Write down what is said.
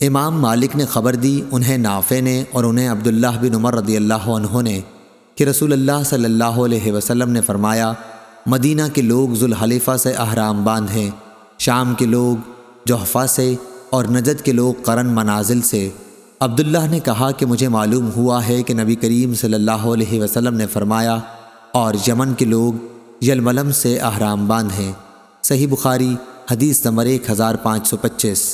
امام مالک نے خبر دی، انہیں نافع نے اور انہیں عبداللہ بن عمر رضی اللہ عنہ نے کہ رسول اللہ صلی اللہ علیہ وسلم نے فرمایا، مدینہ کے لوگ ذوالحلیفہ سے احرام باندھیں شام کے لوگ جوحفہ سے اور نجد کے لوگ قرن منازل سے۔ عبداللہ نے کہا کہ مجھے معلوم ہوا ہے کہ نبی کریم صلی اللہ علیہ وسلم نے فرمایا، اور یمن کے لوگ یلملم سے احرام باندھیں صحیح بخاری، حدیث نمبر ایک ہزار پانچ سو پچیس۔